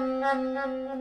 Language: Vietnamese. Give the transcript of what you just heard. ngon ngon ngon